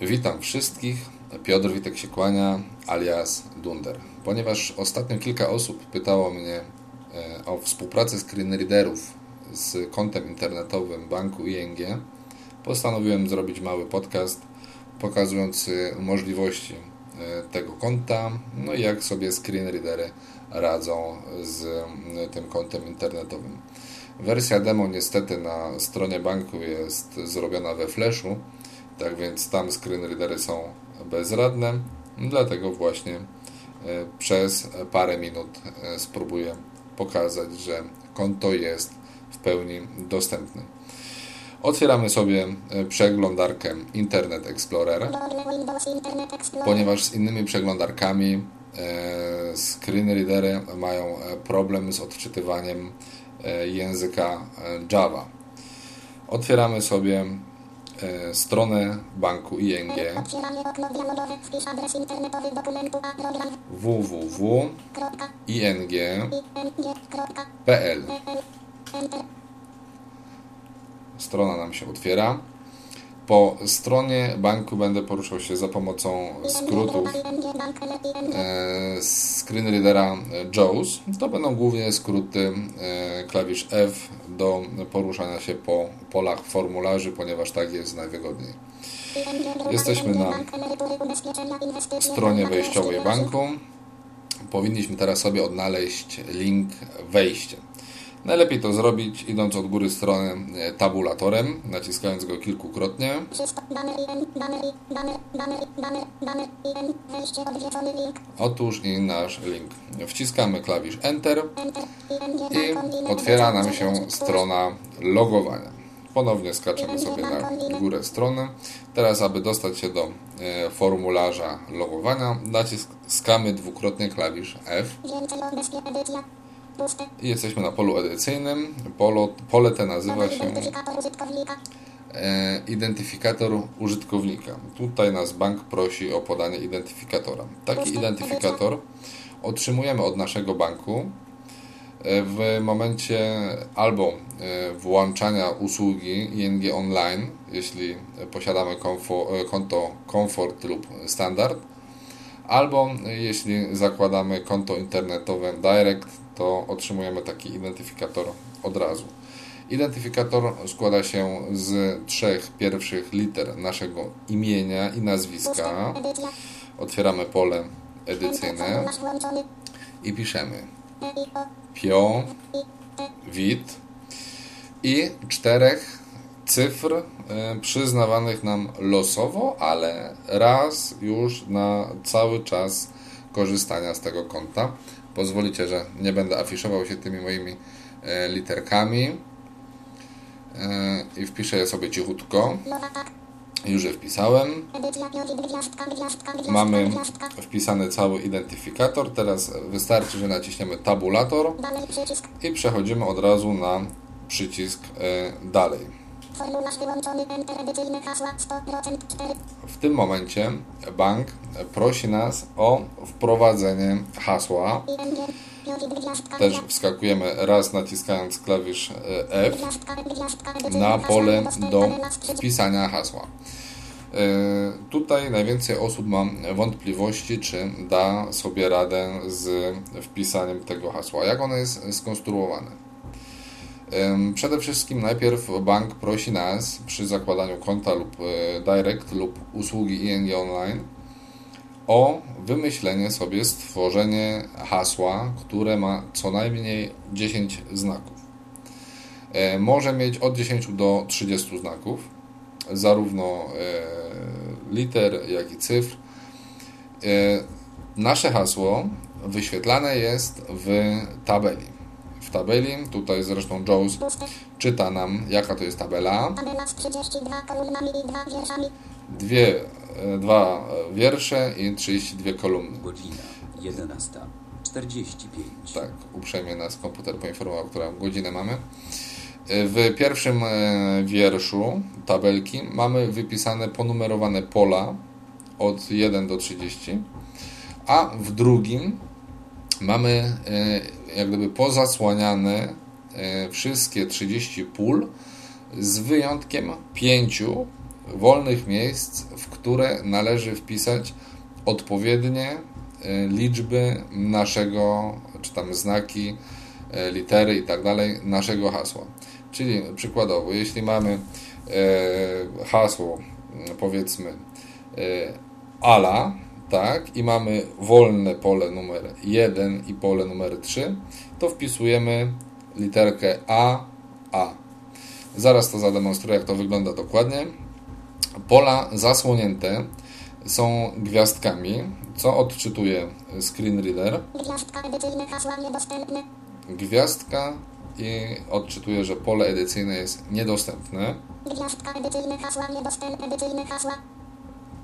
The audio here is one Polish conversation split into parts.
Witam wszystkich. Piotr Witek się kłania, alias Dunder. Ponieważ ostatnio kilka osób pytało mnie e, o współpracę screenreaderów z kontem internetowym banku ING, postanowiłem zrobić mały podcast pokazujący możliwości e, tego konta, no i jak sobie screenreadery radzą z e, tym kontem internetowym. Wersja demo niestety na stronie banku jest zrobiona we Flashu, tak więc tam screenreadery są bezradne, dlatego właśnie e, przez parę minut e, spróbuję pokazać, że konto jest w pełni dostępne. Otwieramy sobie e, przeglądarkę Internet Explorer, ponieważ z innymi przeglądarkami screenreadery mają problem z odczytywaniem języka Java. Otwieramy sobie stronę banku ING www.ing.pl Strona nam się otwiera. Po stronie banku będę poruszał się za pomocą skrótów e, screenreadera JAWS. To będą głównie skróty e, klawisz F do poruszania się po polach formularzy, ponieważ tak jest najwygodniej. Jesteśmy na stronie wejściowej banku. Powinniśmy teraz sobie odnaleźć link wejścia. Najlepiej to zrobić idąc od góry strony e, tabulatorem, naciskając go kilkukrotnie. Otóż i nasz link. Wciskamy klawisz Enter i otwiera nam się strona logowania. Ponownie skaczemy sobie na górę strony. Teraz, aby dostać się do e, formularza logowania, naciskamy dwukrotnie klawisz F. Jesteśmy na polu edycyjnym. Polo, pole te nazywa się e, identyfikator użytkownika. Tutaj nas bank prosi o podanie identyfikatora. Taki identyfikator otrzymujemy od naszego banku e, w momencie albo e, włączania usługi ING Online, jeśli posiadamy konto Comfort lub Standard, albo jeśli zakładamy konto internetowe Direct, to otrzymujemy taki identyfikator od razu. Identyfikator składa się z trzech pierwszych liter naszego imienia i nazwiska. Otwieramy pole edycyjne i piszemy PIO, WIT i czterech cyfr e, przyznawanych nam losowo, ale raz już na cały czas korzystania z tego konta. Pozwolicie, że nie będę afiszował się tymi moimi e, literkami e, i wpiszę je sobie cichutko. Już je wpisałem. Mamy wpisany cały identyfikator. Teraz wystarczy, że naciśniemy tabulator i przechodzimy od razu na przycisk W tym momencie bank prosi nas o wprowadzenie hasła. Też wskakujemy raz naciskając klawisz e, F na pole do wpisania hasła. E, tutaj najwięcej osób ma wątpliwości, czy da sobie radę z wpisaniem tego hasła. Jak ono jest skonstruowane? Przede wszystkim najpierw bank prosi nas przy zakładaniu konta lub e, direct lub usługi ING Online o wymyślenie sobie, stworzenie hasła, które ma co najmniej 10 znaków. E, może mieć od 10 do 30 znaków, zarówno e, liter, jak i cyfr. Nasze hasło wyświetlane jest w tabeli w tabeli. Tutaj zresztą Jones czyta nam, jaka to jest tabela. Tabela z 32 kolumnami i dwa wierszami. Dwie, e, dwa wiersze i 32 kolumny. Godzina 11.45. Tak, uprzejmie nas komputer poinformował, którą godzinę mamy. E, w pierwszym e, wierszu tabelki mamy wypisane ponumerowane pola od 1 do 30, a w drugim mamy jak gdyby pozasłaniane e, wszystkie 30 pól z wyjątkiem pięciu wolnych miejsc, w które należy wpisać odpowiednie e, liczby naszego, czy tam znaki, e, litery i tak dalej, naszego hasła. Czyli przykładowo, jeśli mamy hasło, powiedzmy, ala, tak, i mamy wolne pole numer 1 i pole numer 3, to wpisujemy literkę A, A. Zaraz to zademonstruję, jak to wygląda dokładnie. Pola zasłonięte są gwiazdkami, co odczytuje screen reader. Gwiazdka edycyjne hasła niedostępne. Gwiazdka i odczytuje, że pole edycyjne jest niedostępne. Gwiazdka edycyjne hasła niedostępne. Edycyjne hasła.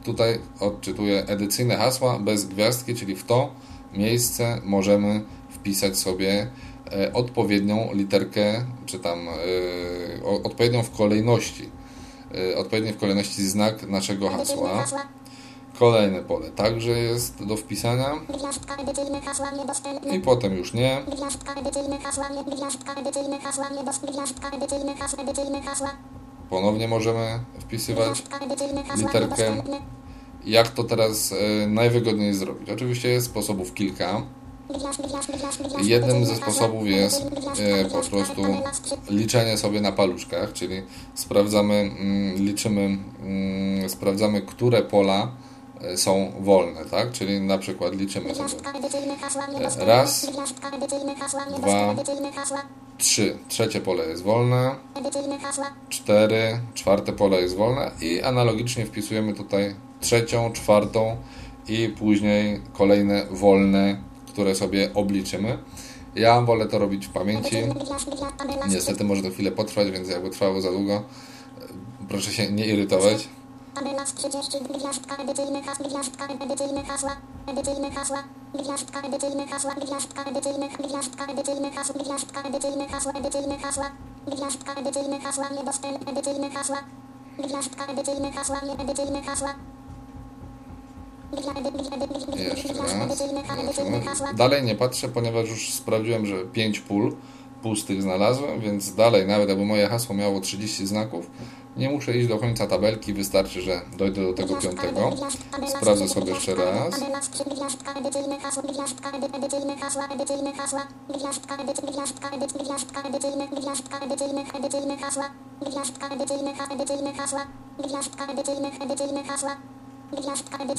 Tutaj odczytuje edycyjne hasła bez gwiazdki, czyli w to miejsce możemy wpisać sobie e, odpowiednią literkę, czy tam e, odpowiednią w kolejności, odpowiednie w kolejności znak naszego hasła. Kolejne pole także jest do wpisania i potem już nie. Gwiazdka edycyjne hasła nie. Gwiazdka edycyjne hasła niedostępne. Gwiazdka edycyjne hasła. Edycyjne hasła. Ponownie możemy wpisywać. Literkę. Jak to teraz e, najwygodniej zrobić? Oczywiście jest sposobów kilka. Jednym ze sposobów jest e, po prostu liczenie sobie na paluszkach, czyli sprawdzamy, mm, liczymy, mm, sprawdzamy, które pola e, są wolne, tak? Czyli na przykład liczymy sobie. Raz, dwa. 3, trzecie pole jest wolne. 4, czwarte pole jest wolne i analogicznie wpisujemy tutaj trzecią, czwartą i później kolejne wolne, które sobie obliczymy. Ja wolę to robić w pamięci. Niestety może to chwilę potrwać, więc jakby trwało za długo, proszę się nie irytować. Tabela z 30 gwiazdka edycyjne hasła, gwiazdka edycyjne hasła, edycyjne hasła, gwiazdka edycyjne hasła, gwiazdka edycyjne, gwiazdka edycyjne hasła, gwiazdka edycyjne hasła, edycyjne hasła, gwiazdka edycyjne hasła, niedostępne, edycyjne hasła, gwiazdka edycyjne hasła, nie edycyjne hasła. Jeszcze raz. Dalej nie patrzę, ponieważ już sprawdziłem, że 5 pól pustych znalazłem, więc dalej, nawet jakby moje hasło miało 30 znaków, nie muszę iść do końca tabelki, wystarczy, że dojdę do tego piątego. Sprawdzę sobie jeszcze raz.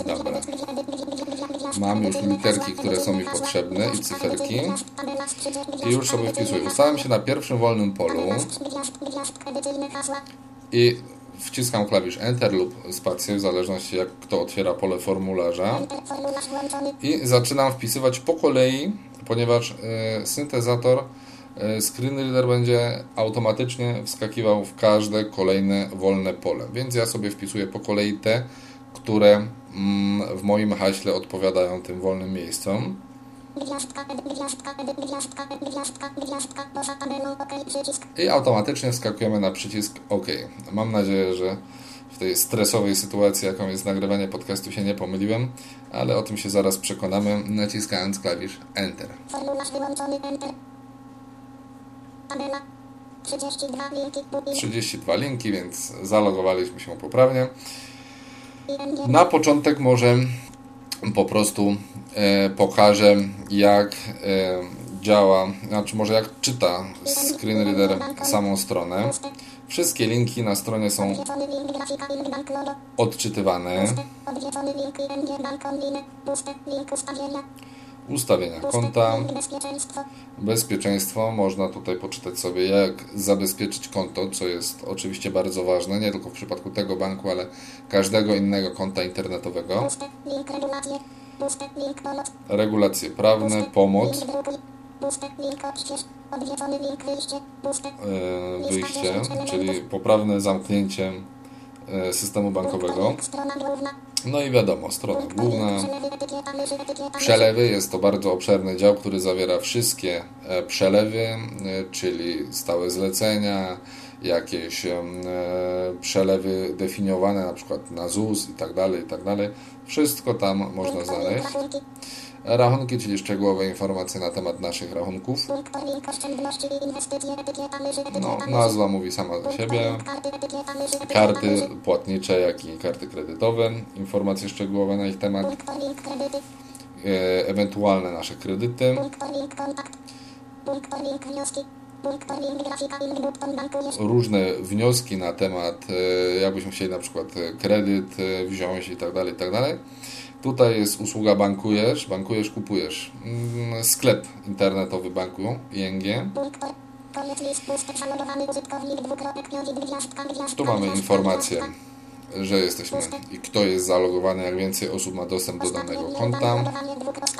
Dobra. Mam już literki, które są mi potrzebne i cyferki. gwiazd- tabela z 30, I już sobie wpisuję. Ustawiam się na pierwszym wolnym polu I wciskam klawisz Enter lub spację, w zależności jak kto otwiera pole formularza. I zaczynam wpisywać po kolei, ponieważ e, syntezator e, screen reader będzie automatycznie wskakiwał w każde kolejne wolne pole. Więc ja sobie wpisuję po kolei te, które mm, w moim haśle odpowiadają tym wolnym miejscom. I automatycznie wskakujemy na przycisk OK. Mam nadzieję, że w tej stresowej sytuacji, jaką jest nagrywanie podcastu, się nie pomyliłem, ale o tym się zaraz przekonamy, naciskając klawisz Enter. Formularz wyłączony, enter. Tabela. 32 linki, booking, 32 linki, więc zalogowaliśmy się poprawnie. Na początek może po prostu pokażę, jak e, działa, znaczy może jak czyta screen reader samą stronę. Wszystkie linki na stronie są odczytywane. ustawienia, konta, bezpieczeństwo. Można tutaj poczytać sobie, jak zabezpieczyć konto, co jest oczywiście bardzo ważne, nie tylko w przypadku tego banku, ale każdego innego konta internetowego. Regulacje, prawne, pomoc. e, wyjście, czyli poprawne zamknięcie e, systemu bankowego. No i wiadomo, strona główna. przelewy, jest to bardzo obszerny dział, który zawiera wszystkie e, przelewy, czyli stałe zlecenia, jakieś e, przelewy definiowane na przykład na ZUS i tak dalej, i tak dalej. Wszystko tam można znaleźć. Rachunki, czyli szczegółowe informacje na temat naszych rachunków. No, nazwa mówi sama za siebie. Karty płatnicze, jak i karty kredytowe. Informacje szczegółowe na ich temat. E, ewentualne nasze kredyty. Różne wnioski na temat, e, jakbyśmy chcieli na przykład kredyt e, wziąć i tak dalej, i tak dalej. Tutaj jest usługa bankujesz, bankujesz, kupujesz. Mm, Sklep internetowy banku ING. Tu mamy informację, że jesteśmy i kto jest zalogowany, jak więcej osób ma dostęp do danego konta.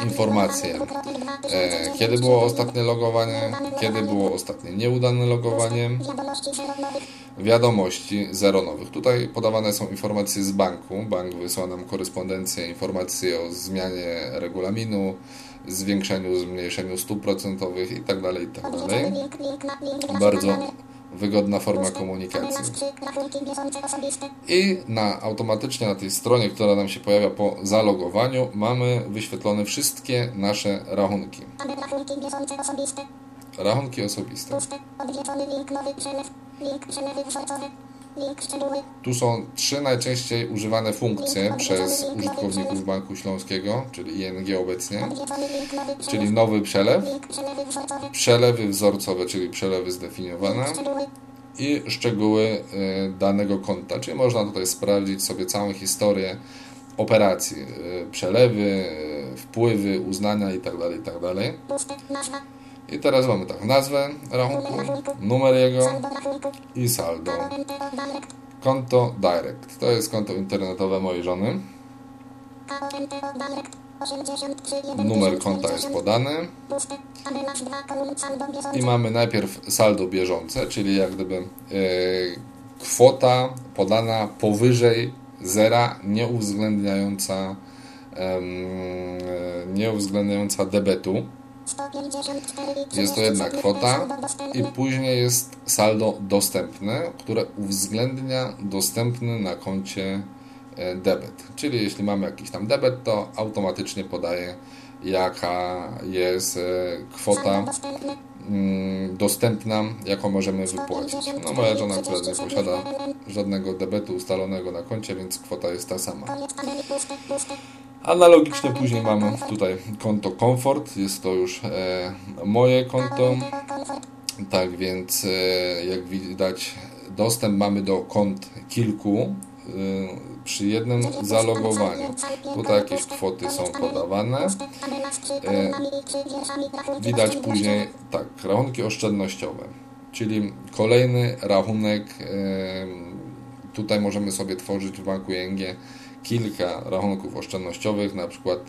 Informacje, e, kiedy było ostatnie logowanie, kiedy było ostatnie nieudane logowanie. Wiadomości zero nowych. Tutaj podawane są informacje z banku. Bank wysłał nam korespondencję, informacje o zmianie regulaminu, zwiększeniu, zmniejszeniu stóp procentowych itd. itd. Bardzo wygodna forma komunikacji. I na automatycznie na tej stronie, która nam się pojawia po zalogowaniu, mamy wyświetlone wszystkie nasze rachunki. Rachunki osobiste. Tu są trzy najczęściej używane funkcje przez użytkowników Banku Śląskiego, czyli ING obecnie, czyli nowy przelew, przelewy wzorcowe, czyli przelewy zdefiniowane. I szczegóły y, danego konta, czyli można tutaj sprawdzić sobie całą historię operacji, y, przelewy, y, wpływy, uznania itd. itd. I teraz mamy tak, nazwę rachunku, numer jego i saldo. Konto Direct. To jest konto internetowe mojej żony. Numer konta jest podany. I mamy najpierw saldo bieżące, czyli jak gdyby e, kwota podana powyżej zera, nie uwzględniająca, e, nie uwzględniająca debetu. Jest to jedna kwota i później jest saldo dostępne, które uwzględnia dostępny na koncie e, debet. Czyli jeśli mamy jakiś tam debet, to automatycznie podaje jaka jest e, kwota mm, dostępna, jaką możemy wypłacić. No moja żona akurat nie posiada żadnego debetu ustalonego na koncie, więc kwota jest ta sama. Analogicznie później mamy tutaj konto Comfort, jest to już e, moje konto. Tak więc e, jak widać dostęp mamy do kont kilku e, przy jednym zalogowaniu. Tutaj jakieś kwoty są podawane. Widać później tak, rachunki oszczędnościowe, czyli kolejny rachunek tutaj możemy sobie tworzyć w banku ING kilka rachunków oszczędnościowych, na przykład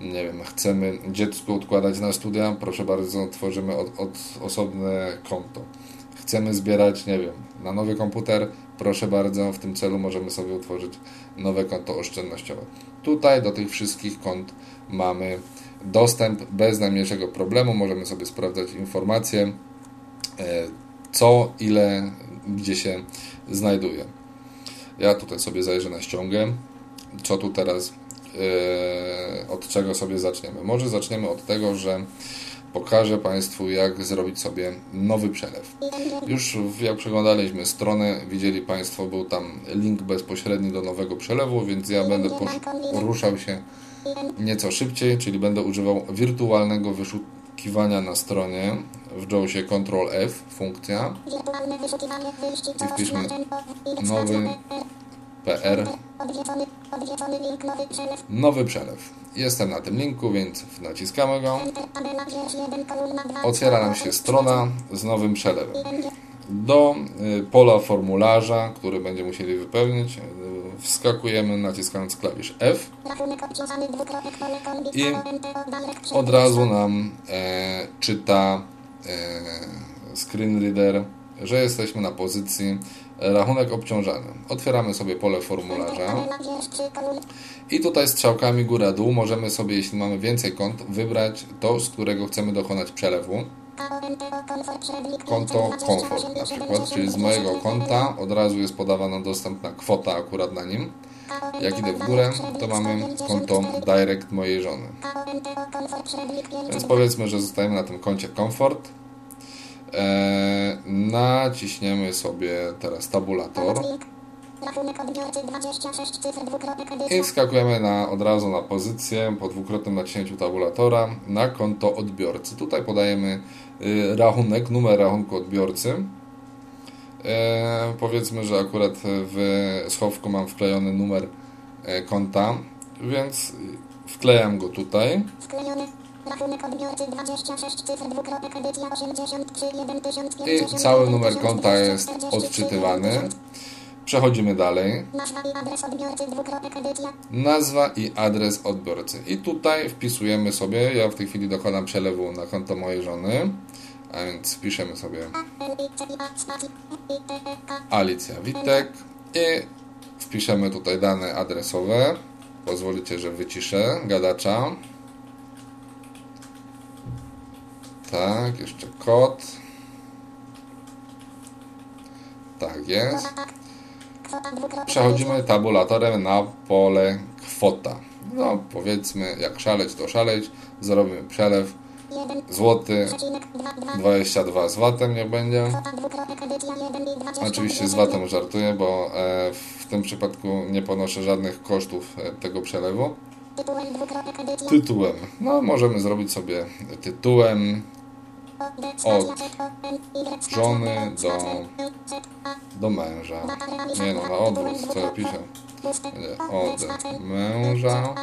nie wiem, chcemy dziecku odkładać na studia, proszę bardzo, tworzymy od, od osobne konto. Chcemy zbierać, nie wiem, na nowy komputer, proszę bardzo, w tym celu możemy sobie utworzyć nowe konto oszczędnościowe. Tutaj do tych wszystkich kont mamy dostęp bez najmniejszego problemu, możemy sobie sprawdzać informacje, e, co, ile, gdzie się znajduje. Ja tutaj sobie zajrzę na ściągę co tu teraz, yy, od czego sobie zaczniemy. Może zaczniemy od tego, że pokażę Państwu, jak zrobić sobie nowy przelew. Już jak przeglądaliśmy stronę, widzieli Państwo, był tam link bezpośredni do nowego przelewu, więc ja będę poruszał się nieco szybciej, czyli będę używał wirtualnego wyszukiwania na stronie w JAWSie Ctrl F funkcja i wpiszmy nowy PR Nowy przelew. Jestem na tym linku, więc naciskamy go. Otwiera nam się strona z nowym przelewem. Do y, pola formularza, który będziemy musieli wypełnić, y, wskakujemy naciskając klawisz F i od razu nam e, czyta e, screen reader, że jesteśmy na pozycji rachunek obciążany. Otwieramy sobie pole formularza i tutaj strzałkami góra-dół możemy sobie, jeśli mamy więcej kont, wybrać to, z którego chcemy dokonać przelewu. konto komfort na przykład, czyli z mojego konta od razu jest podawana dostępna kwota akurat na nim. Jak idę w górę, to mamy konto direct mojej żony. Więc powiedzmy, że zostajemy na tym koncie komfort. Eee, naciśniemy sobie teraz tabulator. I wskakujemy na, od razu na pozycję po dwukrotnym naciśnięciu tabulatora na konto odbiorcy. Tutaj podajemy y, rachunek, numer rachunku odbiorcy. E, powiedzmy, że akurat w schowku mam wklejony numer e, konta, więc wklejam go tutaj. Wklejony. Rachunek odbiorcy 26 cyfr dwukropek edycja 83 I cały numer konta jest odczytywany. Przechodzimy dalej. Nazwa i adres odbiorcy. Nazwa i adres odbiorcy. I tutaj wpisujemy sobie, ja w tej chwili dokonam przelewu na konto mojej żony, a więc wpiszemy sobie. Alicja Witek i wpiszemy tutaj dane adresowe. Pozwolicie, że wyciszę gadacza. Tak, jeszcze kod. Tak jest. Przechodzimy tabulatorem na pole kwota. No, powiedzmy, jak szaleć, to szaleć. Zrobimy przelew. 1, Złoty przecinek 2, 2. 22 z VAT-em niech będzie. Kwota dwukropek edycja 1 i 20. Oczywiście z VAT-em żartuję, bo e, w tym przypadku nie ponoszę żadnych kosztów e, tego przelewu. Tytułem. No, możemy zrobić sobie tytułem od żony do, do męża. Nie no, na odwrót, co ja piszę. Od męża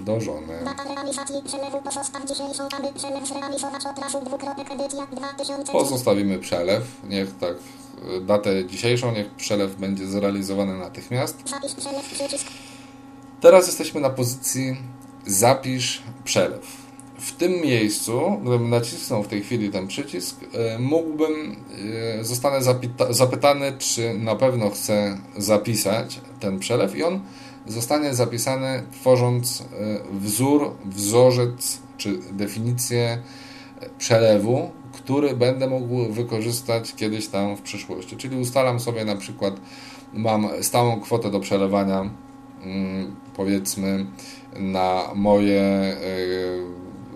do żony. Data realizacji przelewu pozostaw dzisiejszą, aby przelew zrealizować od razu dwukropek edycja 2000. Pozostawimy przelew. Niech tak, datę dzisiejszą, niech przelew będzie zrealizowany natychmiast. Teraz jesteśmy na pozycji zapisz przelew. W tym miejscu, gdybym nacisnął w tej chwili ten przycisk, e, mógłbym, e, zostanę zapyta- zapytany, czy na pewno chcę zapisać ten przelew i on zostanie zapisany tworząc e, wzór, wzorzec czy definicję przelewu, który będę mógł wykorzystać kiedyś tam w przyszłości. Czyli ustalam sobie na przykład, mam stałą kwotę do przelewania, mm, powiedzmy, na moje,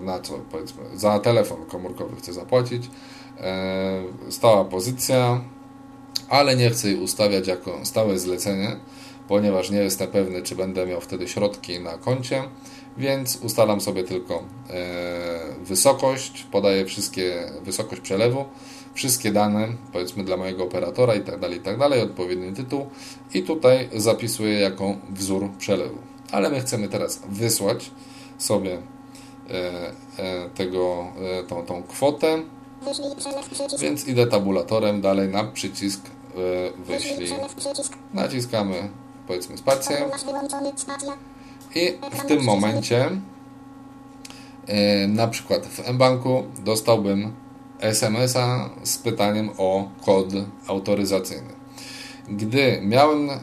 na co powiedzmy, za telefon komórkowy chcę zapłacić. E, Stała pozycja, ale nie chcę jej ustawiać jako stałe zlecenie, ponieważ nie jestem pewny, czy będę miał wtedy środki na koncie, więc ustalam sobie tylko e, wysokość, podaję wszystkie, wysokość przelewu, wszystkie dane, powiedzmy dla mojego operatora i tak dalej, i tak dalej, odpowiedni tytuł i tutaj zapisuję jako wzór przelewu. Ale my chcemy teraz wysłać sobie tego, e, tą, tą kwotę, więc idę tabulatorem dalej na przycisk e, Wyślij. Naciskamy powiedzmy spację i w tym momencie e, na przykład w mBanku dostałbym SMS-a z pytaniem o kod autoryzacyjny. Gdy miałem e,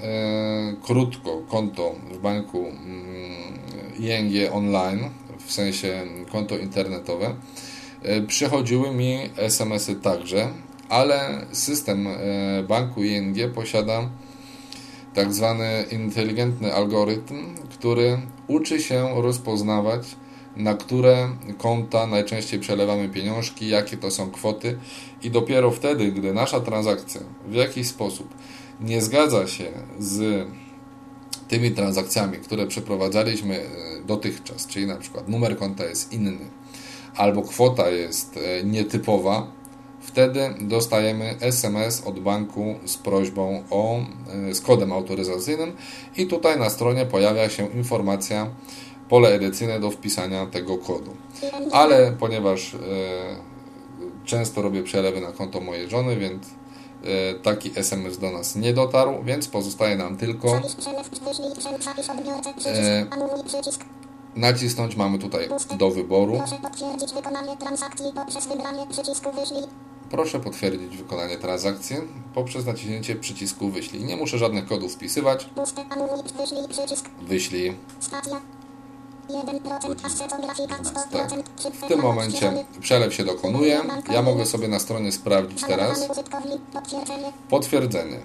krótko konto w banku mm, ING online, w sensie konto internetowe, e, przychodziły mi SMS-y także, ale system e, banku ING posiada tak zwany inteligentny algorytm, który uczy się rozpoznawać, na które konta najczęściej przelewamy pieniążki, jakie to są kwoty, i dopiero wtedy, gdy nasza transakcja w jakiś sposób nie zgadza się z tymi transakcjami, które przeprowadzaliśmy e, dotychczas, czyli na przykład numer konta jest inny, albo kwota jest e, nietypowa, wtedy dostajemy SMS od banku z prośbą o, e, z kodem autoryzacyjnym i tutaj na stronie pojawia się informacja, pole edycyjne do wpisania tego kodu. Ale ponieważ często robię przelewy na konto mojej żony, więc taki SMS do nas nie dotarł, więc pozostaje nam tylko. E, nacisnąć, mamy tutaj do wyboru. Proszę potwierdzić wykonanie transakcji poprzez naciśnięcie przycisku wyślij. Nie muszę żadnych kodów wpisywać. Wyślij przycisk. Wyślij. Stacja. Tak. W tym momencie przelew się dokonuje. Ja mogę sobie na stronie sprawdzić teraz. potwierdzenie.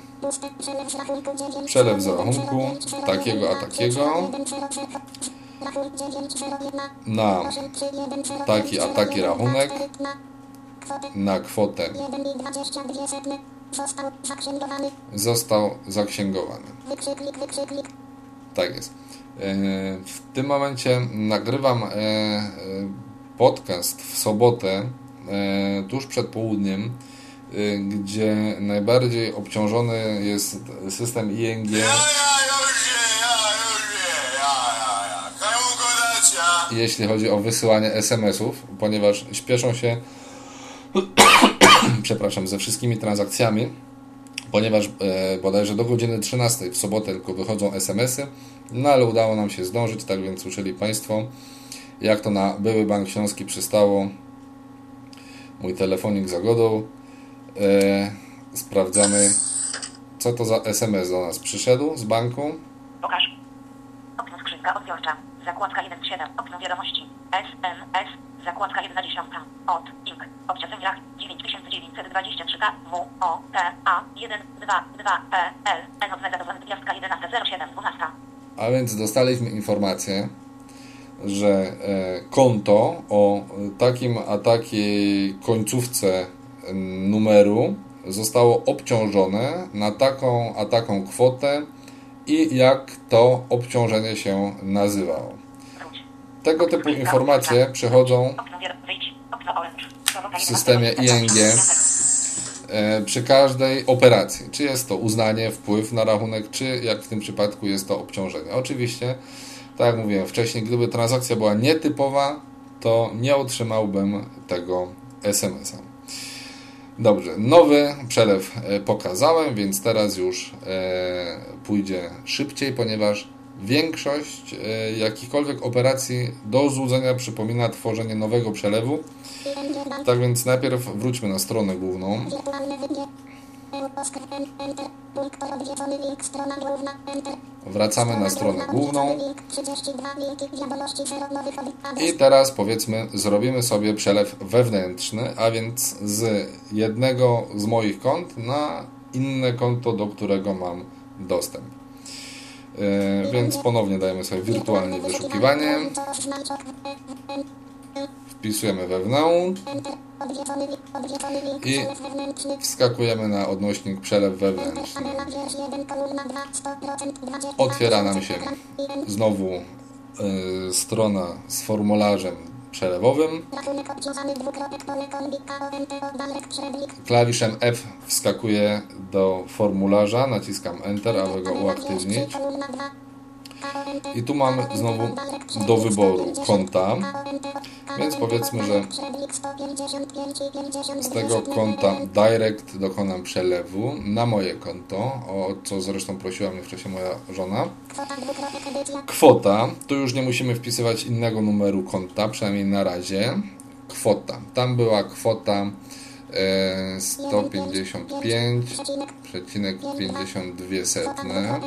Przelew z rachunku takiego a takiego. na taki a taki rachunek na kwotę został zaksięgowany. Tak jest. E, w tym momencie nagrywam e, e, podcast w sobotę, tuż przed południem, gdzie najbardziej obciążony jest system ING. Jeśli chodzi o wysyłanie SMS-ów, ponieważ śpieszą się przepraszam, ze wszystkimi transakcjami, ponieważ e, bodajże do godziny 13 w sobotę tylko wychodzą SMS-y, no ale udało nam się zdążyć, tak więc słyszeli Państwo, jak to na były Bank Śląski przystało. Mój telefonik zagodą. E, sprawdzamy, co to za SMS do nas przyszedł z banku. Pokaż. Okno skrzynka odbiorcza. Zakładka 1.7. Okno wiadomości. SMS. Zakładka 1 dziesiątka. Od. Ink. Obciążeń rach 9923K. W. O. T. A. 1. 2. 2. P. L. N. Odnegatowana gwiazdka 11. 07. 12. A więc dostaliśmy informację, że e, konto o takim a takiej końcówce numeru zostało obciążone na taką a taką kwotę i jak to obciążenie się nazywało. Tego typu informacje przychodzą w systemie ING e, przy każdej operacji. Czy jest to uznanie, wpływ na rachunek, czy jak w tym przypadku jest to obciążenie. Oczywiście, tak jak mówiłem wcześniej, gdyby transakcja była nietypowa, to nie otrzymałbym tego SMS-a. Dobrze, nowy przelew e, pokazałem, więc teraz już e, pójdzie szybciej, ponieważ Większość e, jakichkolwiek operacji do złudzenia przypomina tworzenie nowego przelewu. Tak więc najpierw wróćmy na stronę główną. Wracamy na stronę główną. I teraz powiedzmy, zrobimy sobie przelew wewnętrzny, a więc z jednego z moich kont na inne konto, do którego mam dostęp. E, więc ponownie dajemy sobie wirtualnie wyszukiwanie. Wpisujemy wewnątrz i wskakujemy na odnośnik przelew wewnętrzny. Otwiera nam się znowu y, strona z formularzem przelewowym. Klawiszem F wskakuję do formularza, naciskam Enter, aby go uaktywnić. I tu mamy znowu do wyboru konta, więc powiedzmy, że z tego konta Direct dokonam przelewu na moje konto, o co zresztą prosiła mnie wcześniej moja żona. Kwota, tu już nie musimy wpisywać innego numeru konta, przynajmniej na razie. Kwota, tam była kwota 155,52 setne.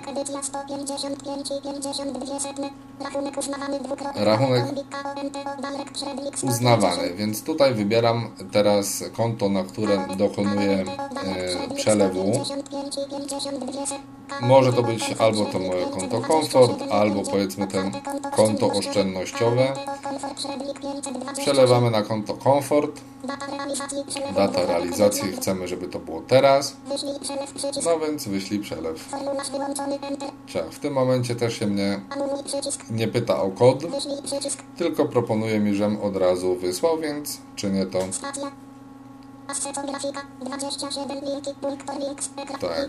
Rachunek uznawany, więc tutaj wybieram teraz konto, na które dokonuję e, przelewu. Może to być albo to moje konto komfort, albo powiedzmy ten konto oszczędnościowe. Przelewamy na konto komfort. Data realizacji chcemy, żeby to było teraz. No więc wyślij przelew. Czek. W tym momencie też się mnie nie pyta o kod, tylko proponuje mi, żebym od razu wysłał, więc czynię to. Tak.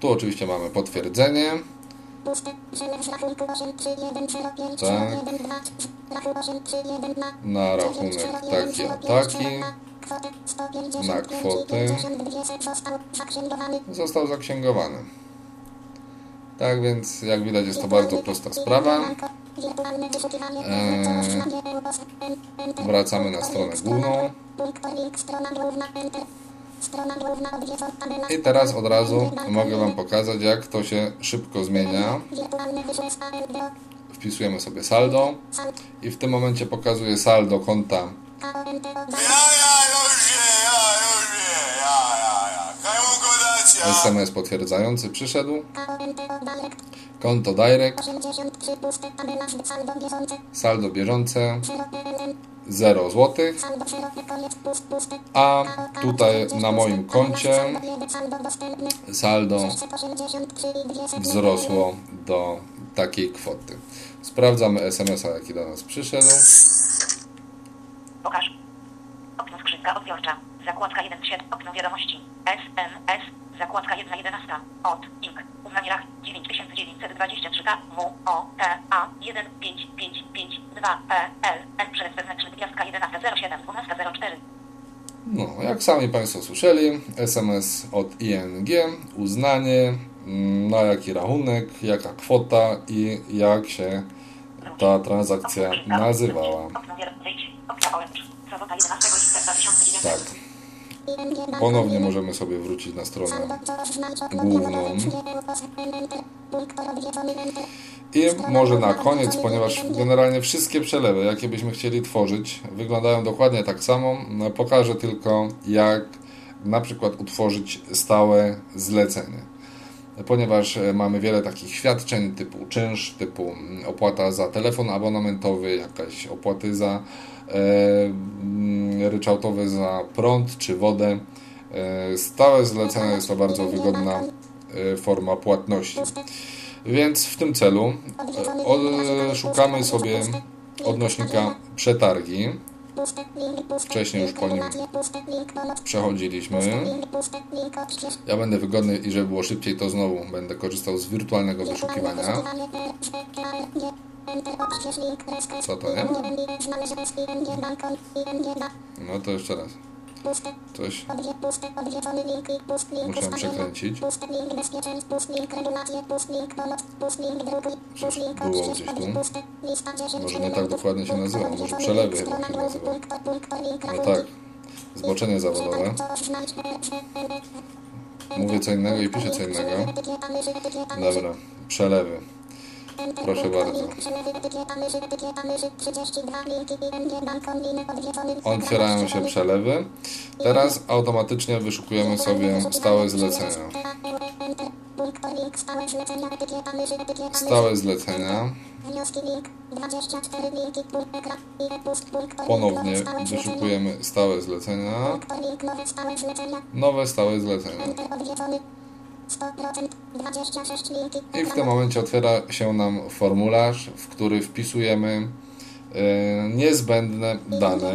Tu oczywiście mamy potwierdzenie. Tak. Na rachunek taki a taki. Na kwotę. Został zaksięgowany. Tak więc, jak widać, jest to bardzo prosta sprawa. Eee, wracamy na stronę główną. I teraz od razu mogę Wam pokazać, jak to się szybko zmienia wpisujemy sobie saldo Sal. i w tym momencie pokazuje saldo konta SMS potwierdzający przyszedł, konto direct, 83 puste. Tabela z saldo bieżące. saldo bieżące 0 PLN. 0 zł, Saldo 0 koniec pust puste. a tutaj na moim koncie Saldo 1, saldo dostępne. saldo 683 i 2 sekundy. wzrosło do takiej kwoty. Sprawdzamy SMS-a, jaki do nas przyszedł. Pokaż. Okno skrzynka odbiorcza. Zakładka 1 z 7. Okno wiadomości. SMS. Zakładka 1 11. Od. Ink. U namierach 9923 K. W. O. T. A. 1 5 5 5 2 P. L. N. Przez wewnętrzny gwiazdka 11 07 12 04. No, jak sami Państwo słyszeli, SMS od ING, uznanie, mm, na jaki rachunek, jaka kwota i jak się ta transakcja nazywała. Okno wiadomości. Wyjdź. Okno Orange. Sobota 11 lipca 2009. Tak. Ponownie możemy sobie wrócić na stronę główną. I może na koniec, ponieważ generalnie wszystkie przelewy, jakie byśmy chcieli tworzyć, wyglądają dokładnie tak samo. No, Pokażę tylko, jak na przykład utworzyć stałe zlecenie. Ponieważ e, mamy wiele takich świadczeń typu czynsz, typu mm, opłata za telefon abonamentowy, jakaś opłaty za e, mm, ryczałtowe za prąd czy wodę. E, stałe zlecenie jest to bardzo wygodna e, forma płatności. Więc w tym celu szukamy sobie odnośnika przetargi. Wcześniej już po nim przechodziliśmy. Ja będę wygodny i żeby było szybciej, to znowu będę korzystał z wirtualnego wyszukiwania. Co to, da. No to jeszcze raz. Coś Muszę przekręcić. Link było gdzieś tu? puste, lista 10 Może nie tak dokładnie się nazywa, może przelewy chyba się nazywa. No tak. Zboczenie zawodowe. Mówię co innego i piszę co innego. Dobra. Przelewy. Proszę bardzo. link, przelewy, etykieta myszy, etykieta myszy, 32 linki, ING bank online, odwiedzony, Otwierają się przelewy. Teraz automatycznie wyszukujemy sobie stałe zlecenia. Stałe zlecenia, etykieta myszy, etykieta myszy. Stałe zlecenia. Wnioski link 24 linki punkt ekran i pust punkt Ponownie wyszukujemy stałe zlecenia. Nowe stałe zlecenia I w tym momencie otwiera się nam formularz, w który wpisujemy e, niezbędne dane.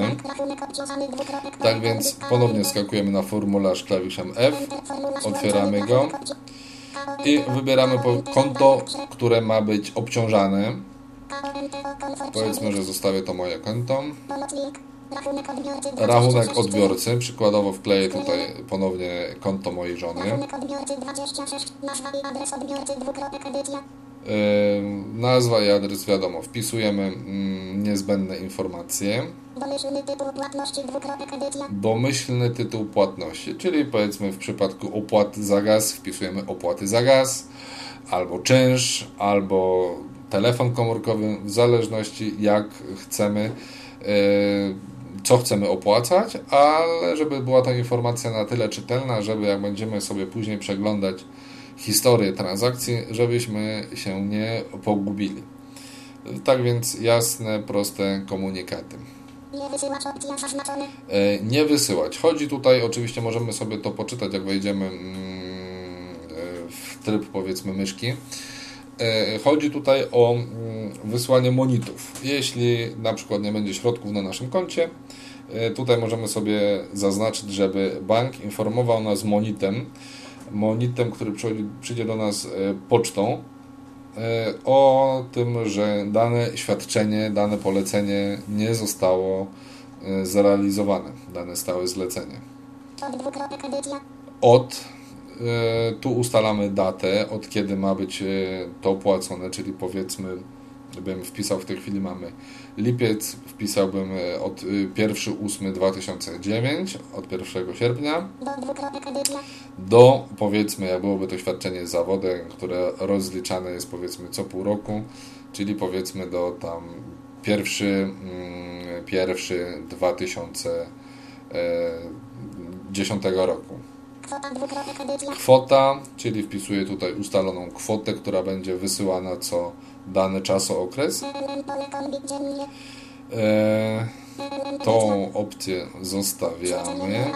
Tak więc ponownie skakujemy na formularz klawiszem F, otwieramy włączony, go rachunek obci- i wybieramy konto, które ma być obciążane. Powiedzmy, że zostawię to moje konto. Rachunek odbiorcy Rachunek 26 odbiorcy, przykładowo wkleję tutaj ponownie konto mojej żony. Rachunek odbiorcy 26 nazwa i adres odbiorcy dwukropek edycja. Nazwa i adres wiadomo, wpisujemy mm, niezbędne informacje. domyślny tytuł płatności dwukropek edycja. Domyślny tytuł płatności, czyli powiedzmy w przypadku opłat za gaz wpisujemy opłaty za gaz, albo czynsz, albo telefon komórkowy, w zależności jak chcemy, yy, co chcemy opłacać, ale żeby była to informacja na tyle czytelna, żeby jak będziemy sobie później przeglądać historię transakcji, żebyśmy się nie pogubili. Tak więc jasne, proste komunikaty. nie zaznaczone E, nie wysyłać. Chodzi tutaj, oczywiście możemy sobie to poczytać, jak wejdziemy mm, e, w tryb powiedzmy myszki. E, Chodzi tutaj o mm, wysłanie monitów. Jeśli na przykład nie będzie środków na naszym koncie, e, tutaj możemy sobie zaznaczyć, żeby bank informował nas monitem, monitem, który przyjdzie do nas e, pocztą, o tym, że dane świadczenie, dane polecenie nie zostało zrealizowane, dane stałe zlecenie. od e, tu ustalamy datę, od kiedy ma być e, to opłacone, czyli powiedzmy bym wpisał w tej chwili mamy. Lipiec, wpisałbym e, od y, 1.8.2009, od 1 sierpnia. Do powiedzmy, jak byłoby to świadczenie z zawodem, które rozliczane jest powiedzmy co pół roku, czyli powiedzmy do tam pierwszy, mm, pierwszy 2010 roku. Kwota czyli wpisuję tutaj ustaloną kwotę, która będzie wysyłana co dany czasookres. Dziennie. E, Element tą opcję zostawiamy.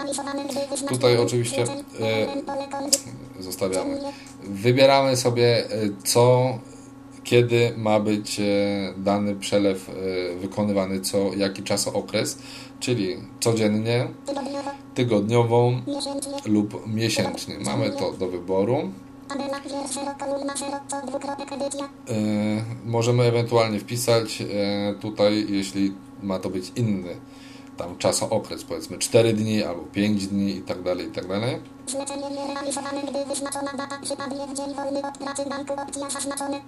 Tutaj oczywiście e, zostawiamy. Wybieramy sobie e, co, kiedy ma być e, dany przelew e, wykonywany, co, jaki czasokres, czyli codziennie, Tygodniowo. Lub miesięcznie. Mamy to do wyboru. Tabela pierwszy rok, kolumna 0, co dwukropek edycja. E, możemy ewentualnie wpisać e, tutaj, jeśli ma to być inny tam czasookres, powiedzmy 4 dni albo 5 dni i tak dalej, i tak dalej. Zlecenie nierealizowane, gdy wyznaczona data przypadnie w dzień wolny od pracy banku opcja zaznaczone.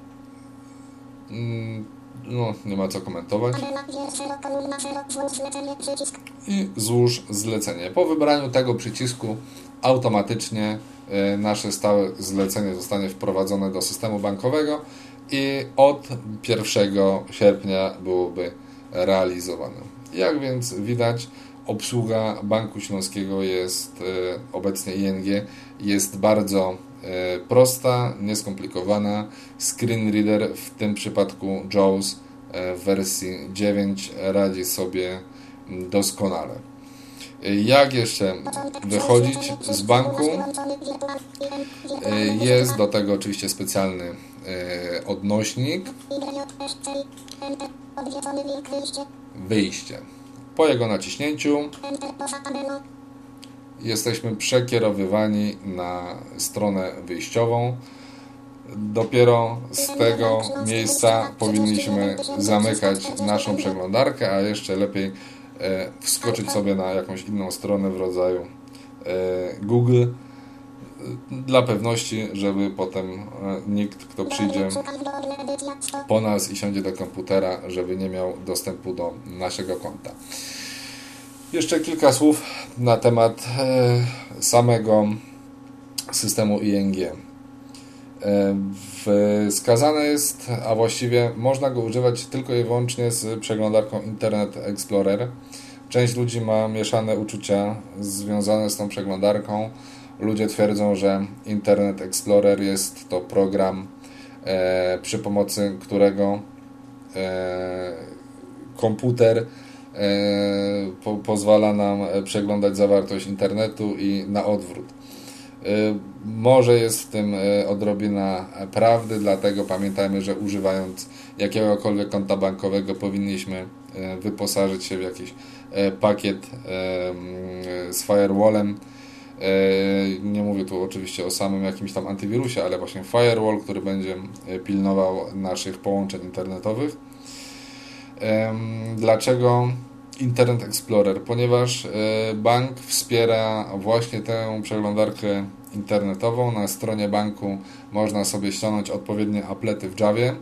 Mm, No, nie ma co komentować. Tabela pierwszy rok, kolumna 0, złóż zlecenie, przycisk. I złóż zlecenie. Po wybraniu tego przycisku automatycznie e, nasze stałe zlecenie zostanie wprowadzone do systemu bankowego i od 1 sierpnia byłoby realizowane. Jak więc widać, obsługa Banku Śląskiego jest e, obecnie ING jest bardzo prosta, nieskomplikowana. Screen reader w tym przypadku JAWS e, w wersji 9 radzi sobie doskonale. E, Jak jeszcze wychodzić z banku? E, Jest do tego oczywiście specjalny e, odnośnik wyjście. Po jego naciśnięciu. Jesteśmy przekierowywani na stronę wyjściową. Dopiero z tego miejsca powinniśmy zamykać naszą przeglądarkę, a jeszcze lepiej e, wskoczyć sobie na jakąś inną stronę w rodzaju e, Google dla pewności, żeby potem e, nikt, kto przyjdzie po nas i siądzie do komputera, żeby nie miał dostępu do naszego konta. Jeszcze kilka słów na temat e, samego systemu ING. E, Wskazane jest, a właściwie można go używać tylko i wyłącznie z przeglądarką Internet Explorer. Część ludzi ma mieszane uczucia związane z tą przeglądarką. Ludzie twierdzą, że Internet Explorer jest to program, e, przy pomocy którego komputer po, pozwala nam e, przeglądać zawartość internetu i na odwrót. E, Może jest w tym e, odrobina prawdy, dlatego pamiętajmy, że używając jakiegokolwiek konta bankowego powinniśmy e, wyposażyć się w jakiś e, pakiet e, z firewallem. E, Nie mówię tu oczywiście o samym jakimś tam antywirusie, ale właśnie firewall, który będzie e, pilnował naszych połączeń internetowych. Dlaczego Internet Explorer? Ponieważ e, bank wspiera właśnie tę przeglądarkę internetową. Na stronie banku można sobie ściągnąć odpowiednie aplety w Javie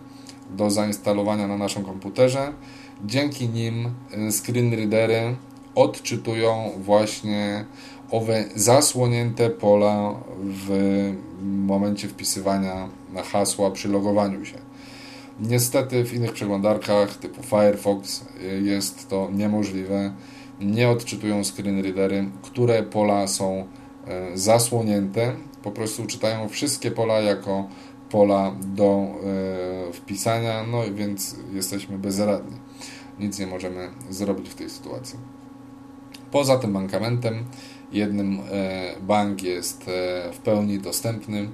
do zainstalowania na naszym komputerze. Dzięki nim e, screen readery odczytują właśnie owe zasłonięte pola w momencie wpisywania hasła przy logowaniu się. Niestety w innych przeglądarkach typu Firefox y, jest to niemożliwe. Nie odczytują screen readery, które pola są e, zasłonięte. Po prostu czytają wszystkie pola jako pola do e, wpisania, no więc jesteśmy bezradni. Nic nie możemy zrobić w tej sytuacji. Poza tym mankamentem, jednym bank jest w pełni dostępny.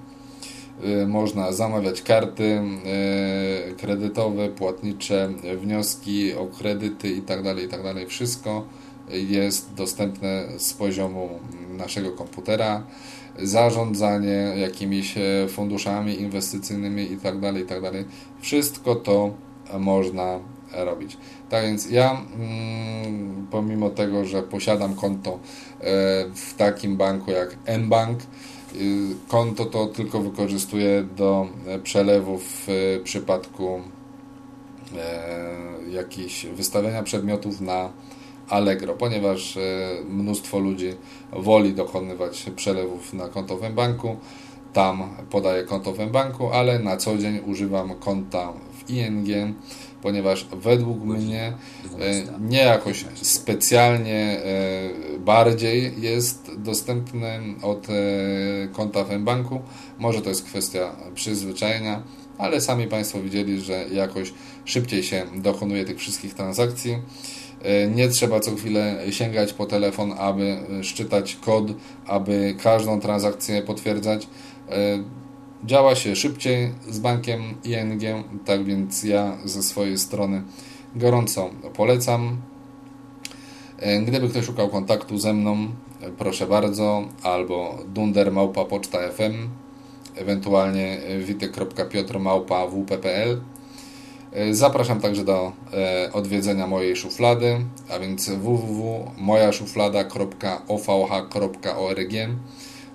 E, Można zamawiać karty e, kredytowe, płatnicze, wnioski o kredyty itd. itd. Wszystko jest dostępne z poziomu naszego komputera. Zarządzanie jakimiś e, funduszami inwestycyjnymi itd. itd. Wszystko to można robić. Tak więc ja, mm, pomimo tego, że posiadam konto e, w takim banku jak mBank, y, konto to tylko wykorzystuję do e, przelewów w przypadku e, jakieś wystawiania przedmiotów na Allegro, ponieważ e, mnóstwo ludzi woli dokonywać przelewów na konto w banku. Tam podaję konto w banku, ale na co dzień używam konta w ING, ponieważ według mnie e, nie jakoś specjalnie e, bardziej jest dostępny od konta w banku. Może to jest kwestia przyzwyczajenia, ale sami Państwo widzieli, że jakoś szybciej się dokonuje tych wszystkich transakcji. E, nie trzeba co chwilę sięgać po telefon, aby szczytać kod, aby każdą transakcję potwierdzać. E, działa się szybciej z bankiem ING, tak więc ja ze swojej strony gorąco polecam. E, gdyby ktoś szukał kontaktu ze mną, proszę bardzo, albo dundermałpa.poczta.fm, ewentualnie witek.piotrmałpa.wp.pl E, zapraszam także do e, odwiedzenia mojej szuflady, a więc www.mojaszuflada.ovh.org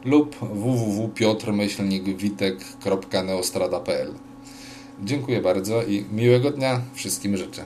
lub www.piotrmyślnikwitek.neostrada.pl Dziękuję bardzo i miłego dnia wszystkim życzę.